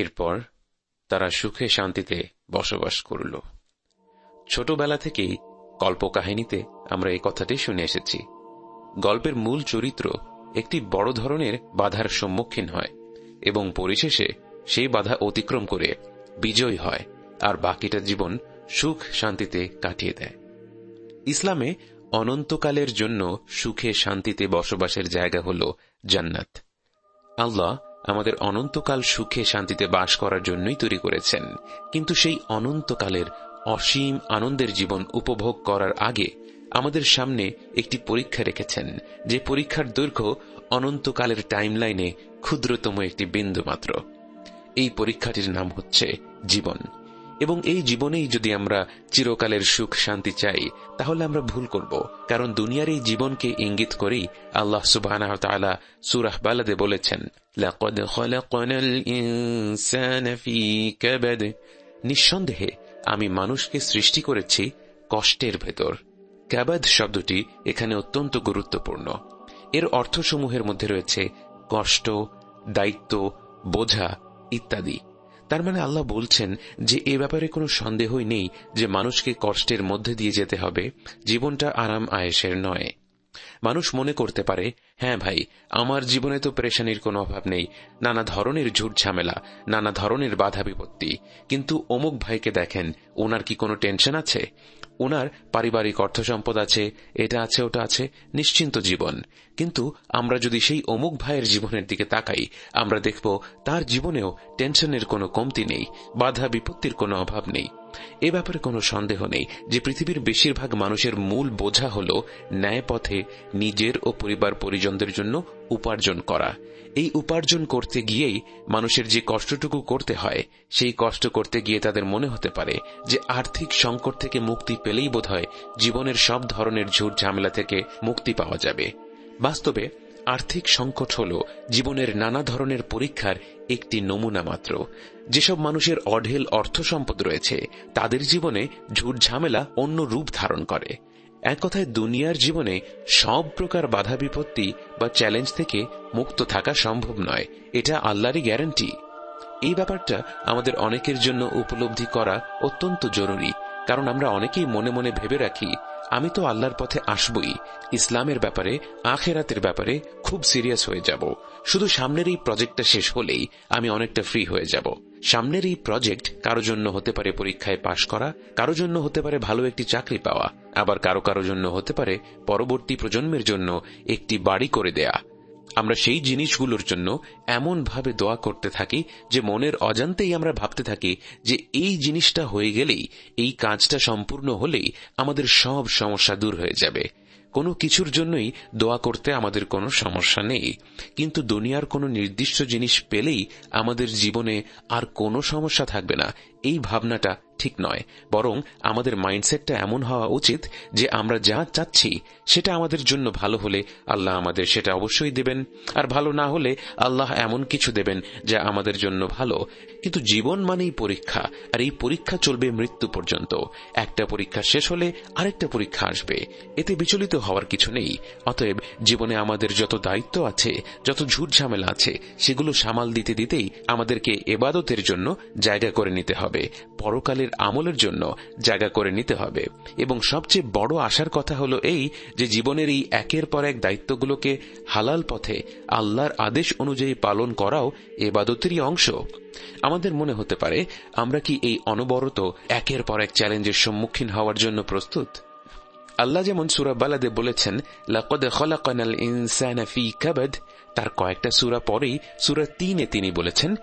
এরপর তারা সুখে শান্তিতে বসবাস করল। ছোটবেলা থেকেই কল্পকাহিনীতে আমরা এই কথাটি শুনে এসেছি। গল্পের মূল চরিত্র একটি বড় ধরনের বাধার সম্মুখীন হয় এবং পরিশেষে সেই বাধা অতিক্রম করে বিজয় হয়, আর বাকিটা জীবন সুখ শান্তিতে কাটিয়ে দেয়। ইসলামে অনন্তকালের জন্য সুখে শান্তিতে বসবাসের জায়গা হল জান্নাত। আল্লাহ আমাদের অনন্তকাল সুখে শান্তিতে বাস করার জন্যই তৈরি করেছেন। কিন্তু সেই অনন্তকালের অসীম আনন্দের জীবন উপভোগ করার আগে আমাদের সামনে একটি পরীক্ষা রেখেছেন। যে পরীক্ষার দৈর্ঘ্য অনন্তকালের টাইমলাইনে ক্ষুদ্রতম একটি বিন্দু মাত্র এই পরীক্ষাটির নাম হচ্ছে জীবন। এবং এই জীবনেই যদি আমরা চিরকালের সুখ, শান্তি চাই, তাহলে আমরা ভুল করব। কারণ দুনিয়ার এই জীবনকে ইঙ্গিত করেই আল্লাহ সুবাহ সুরাহ বালাদে বলেছেন নিঃসন্দেহে, আমি মানুষকে সৃষ্টি করেছি কষ্টের ভেতর। ক্যাবাদ শব্দটি এখানে অত্যন্ত গুরুত্বপূর্ণ। এর অর্থসমূহের মধ্যে রয়েছে কষ্ট, দায়িত্ব, বোঝা ইত্যাদি। তার মানে আল্লাহ বলছেন যে এ ব্যাপারে কোনো সন্দেহই নেই যে মানুষকে কষ্টের মধ্যে দিয়ে যেতে হবে, জীবনটা আরাম আয়েসের নয়। মানুষ মনে করতে পারে হ্যাঁ ভাই, আমার জীবনে তো প্রেশানির কোনো অভাব নেই, নানা ধরনের ঝুট ঝামেলা, নানা ধরনের বাধা বিপত্তি। কিন্তু অমুক ভাইকে দেখেন, ওনার কি কোনো টেনশন আছে? ওনার পারিবারিক অর্থ সম্পদ আছে, এটা আছে, ওটা আছে, নিশ্চিন্ত জীবন। কিন্তু আমরা যদি সেই অমুক ভাইয়ের জীবনের দিকে তাকাই, আমরা দেখব তার জীবনেও টেনশনের কোনো কমতি নেই, বাধা বিপত্তির কোনো অভাব নেই। এ ব্যাপারে কোনো সন্দেহ নেই যে পৃথিবীর বেশিরভাগ মানুষের মূল বোঝা হল ন্যায় পথে নিজের ও পরিবার পরিজনদের জন্য উপার্জন করা। এই উপার্জন করতে গিয়েই মানুষের যে কষ্টটুকু করতে হয়, সেই কষ্ট করতে গিয়ে তাদের মনে হতে পারে যে আর্থিক সংকট থেকে মুক্তি পেলেই বোধ জীবনের সব ধরনের ঝুট ঝামেলা থেকে মুক্তি পাওয়া যাবে। বাস্তবে আর্থিক সংকট হল জীবনের নানা ধরনের পরীক্ষার একটি নমুনা মাত্র। যেসব মানুষের অঢেল অর্থ সম্পদ রয়েছে, তাদের জীবনে ঝুট ঝামেলা অন্য রূপ ধারণ করে। এক কথায়, দুনিয়ার জীবনে সব প্রকার বাধা বিপত্তি বা চ্যালেঞ্জ থেকে মুক্ত থাকা সম্ভব নয়। এটা আল্লাহরই গ্যারান্টি। এই ব্যাপারটা আমাদের অনেকের জন্য উপলব্ধি করা অত্যন্ত জরুরি, কারণ আমরা অনেকেই মনে মনে ভেবে রাখি আমি তো আল্লাহর পথে আসবই। ইসলামের ব্যাপারে, আখেরাতের ব্যাপারে খুব সিরিয়াস হয়ে যাব। শুধু সামনের এই প্রজেক্টটা শেষ হলেই আমি অনেকটা ফ্রি হয়ে যাব। সামনের এই প্রজেক্ট কারও জন্য হতে পারে পরীক্ষায় পাশ করা, কারও জন্য হতে পারে ভালো একটি চাকরি পাওয়া, আবার কারও কারও জন্য হতে পারে পরবর্তী প্রজন্মের জন্য একটি বাড়ি করে দেয়া। আমরা সেই জিনিসগুলোর জন্য এমনভাবে দোয়া করতে থাকি যে মনের অজান্তেই আমরা ভাবতে থাকি যে এই জিনিসটা হয়ে গেলেই, এই কাজটা সম্পূর্ণ হলেই আমাদের সব সমস্যা দূর হয়ে যাবে। কোনো কিছুর জন্যই দোয়া করতে আমাদের কোনো সমস্যা নেই। কিন্তু দুনিয়ার কোনো নির্দিষ্ট জিনিস পেলেই আমাদের জীবনে আর কোনো সমস্যা থাকবে না। এই ভাবনাটা ঠিক নয়, বরং আমাদের মাইন্ডসেটটা এমন হওয়া উচিত যে আমরা যা চাচ্ছি সেটা আমাদের জন্য ভালো হলে আল্লাহ আমাদের সেটা অবশ্যই দেবেন, আর ভালো না হলে আল্লাহ এমন কিছু দেবেন যা আমাদের জন্য ভালো। কিন্তু জীবন মানেই পরীক্ষা, আর এই পরীক্ষা চলবে মৃত্যু পর্যন্ত। একটা পরীক্ষা শেষ হলে আরেকটা পরীক্ষা আসবে। এতে বিচলিত হওয়ার কিছু নেই। অতএব জীবনে আমাদের যত দায়িত্ব আছে, যত ঝুট ঝামেলা আছে, সেগুলো সামাল দিতে দিতেই আমাদেরকে এবাদতের জন্য জায়গা করে নিতে হবে। পরকালের আমলের জন্য জায়গা করে নিতে হবে। এবং সবচেয়ে বড় আশার কথা হল এই যে জীবনের এই একের পর এক দায়িত্বগুলোকে হালাল পথে আল্লাহর আদেশ অনুযায়ী পালন করাও এবাদতেরই অংশ। আমাদের মনে হতে পারে, আমরা কি এই অনবরত একের পর এক চ্যালেঞ্জের সম্মুখীন হওয়ার জন্য প্রস্তুত? আল্লাহ যেমন সুরা বালাদে বলেছেন তার কয়েকটা সুরা পরেই সুরা তিনে তিনি বলেছেন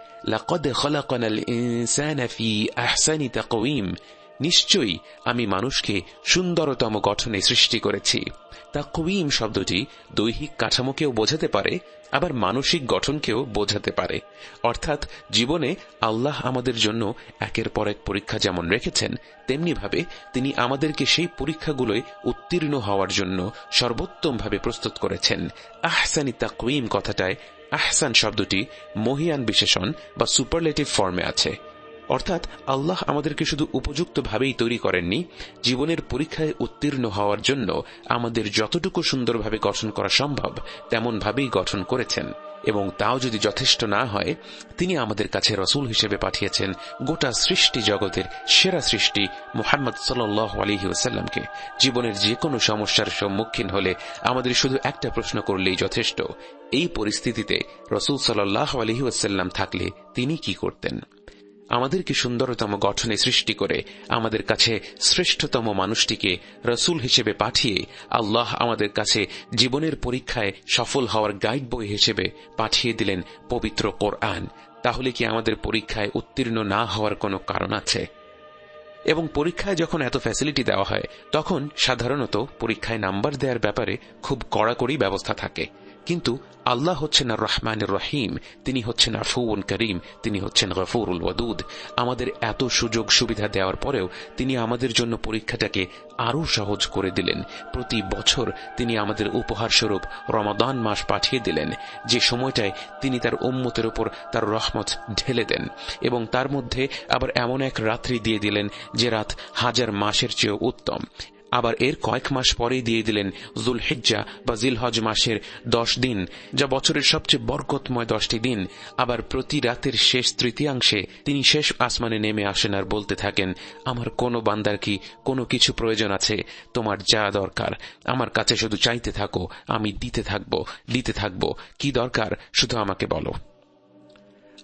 নিশ্চয়ই আমি মানুষকে সুন্দরতম গঠনে সৃষ্টি করেছি। তা কুইম শব্দটি দৈহিক কাঠামোকেও বোঝাতে পারে আবার মানসিক গঠনকেও বোঝাতে পারে। অর্থাৎ জীবনে আল্লাহ আমাদের জন্য একের পর এক পরীক্ষা যেমন রেখেছেন, তেমনিভাবে তিনি আমাদেরকে সেই পরীক্ষাগুলোয় উত্তীর্ণ হওয়ার জন্য সর্বোত্তমভাবে প্রস্তুত করেছেন। আহসানি তাকুইম কথাটায়, আহসান শব্দটি মহিয়ান বিশেষণ বা সুপারলেটিভ ফর্মে আছে। অর্থাৎ আল্লাহ আমাদেরকে শুধু উপযুক্তভাবেই তৈরি করেননি, জীবনের পরীক্ষায় উত্তীর্ণ হওয়ার জন্য আমাদের যতটুকু সুন্দরভাবে গঠন করা সম্ভব, তেমনভাবেই গঠন করেছেন। এবং তাও যদি যথেষ্ট না হয়, তিনি আমাদের কাছে রসুল হিসেবে পাঠিয়েছেন গোটা সৃষ্টি জগতের সেরা সৃষ্টি মোহাম্মদ সাল আলহি ওসাল্লামকে জীবনের যে কোনো সমস্যার সম্মুখীন হলে আমাদের শুধু একটা প্রশ্ন করলেই যথেষ্ট, এই পরিস্থিতিতে রসুল সাল্লাহ আলহি ওসাল্লাম থাকলে তিনি কি করতেন? আমাদেরকে সুন্দরতম গঠনে সৃষ্টি করে আমাদের কাছে শ্রেষ্ঠতম মানুষটিকে রসুল হিসেবে পাঠিয়ে আল্লাহ আমাদের কাছে জীবনের পরীক্ষায় সফল হওয়ার গাইড বই হিসেবে পাঠিয়ে দিলেন পবিত্র কোরআন। তাহলে কি আমাদের পরীক্ষায় উত্তীর্ণ না হওয়ার কোনো কারণ আছে? এবং পরীক্ষায় যখন এত ফ্যাসিলিটি দেওয়া হয়, তখন সাধারণত পরীক্ষায় নাম্বার দেওয়ার ব্যাপারে খুব কড়াকড়ি ব্যবস্থা থাকে। কিন্তু আল্লাহ হচ্ছেন আর রহমানের রহিম, তিনি হচ্ছেন আফুন করিম, তিনি হচ্ছেন গফুরুল ওয়াদুদ। আমাদের এত সুযোগ সুবিধা দেওয়ার পরেও তিনি আমাদের জন্য পরীক্ষাটাকে আরও সহজ করে দিলেন। প্রতি বছর তিনি আমাদের উপহার স্বরূপ রমাদান মাস পাঠিয়ে দিলেন। যে সময়টায় তিনি তার উম্মতের উপর তার রহমত ঢেলে দেন এবং তার মধ্যে আবার এমন এক রাত্রি দিয়ে দিলেন যে রাত হাজার মাসের চেয়েও উত্তম। আবার এর কয়েক মাস পরেই দিয়ে দিলেন জুল হিজ্জা বা জিলহজ মাসের দশ দিন, যা বছরের সবচেয়ে বরকতময় দশটি দিন। আবার প্রতি রাতের শেষ তৃতীয়াংশে তিনি শেষ আসমানে নেমে আসেন আর বলতে থাকেন, আমার কোনো বান্দার কি কোনো কিছু প্রয়োজন আছে? তোমার যা দরকার। আমার কাছে শুধু চাইতে থাকো, আমি দিতে থাকব দিতে থাকব। কি দরকার? শুধু আমাকে বলো।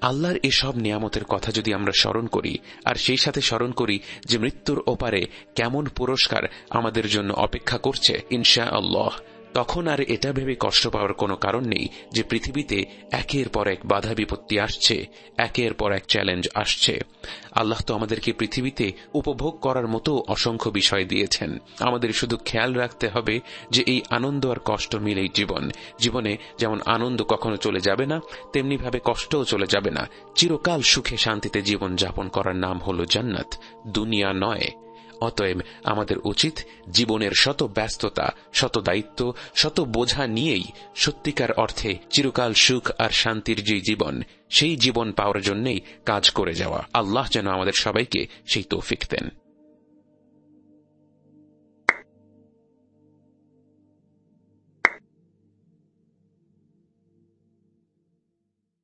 আল্লাহর এসব নিয়ামতের কথা যদি আমরা স্মরণ করি, আর সেই সাথে স্মরণ করি যে মৃত্যুর ওপারে কেমন পুরস্কার আমাদের জন্য অপেক্ষা করছে ইনশা আল্লাহ তখন আর এটা ভেবে কষ্ট পাওয়ার কোনো কারণ নেই যে পৃথিবীতে একের পর এক বাধা বিপত্তি আসছে, একের পর এক চ্যালেঞ্জ আসছে। আল্লাহ তো আমাদেরকে পৃথিবীতে উপভোগ করার মতো অসংখ্য বিষয় দিয়েছেন। আমাদের শুধু খেয়াল রাখতে হবে যে এই আনন্দ আর কষ্ট মিলেই জীবন। জীবনে যেমন আনন্দ কখনো চলে যাবে না, তেমনি ভাবে কষ্টও চলে যাবে না। চিরকাল সুখে শান্তিতে জীবন যাপন করার নাম হল জান্নাত। দুনিয়া নয় অতএব আমাদের উচিত জীবনের শত ব্যস্ততা, শত দায়িত্ব, শত বোঝা নিয়েই সত্যিকার অর্থে চিরকাল সুখ আর শান্তির যে জীবন, সেই জীবন পাওয়ার জন্যই কাজ করে যাওয়া। আল্লাহ যেন আমাদের সবাইকে সেই তৌফিক দেন।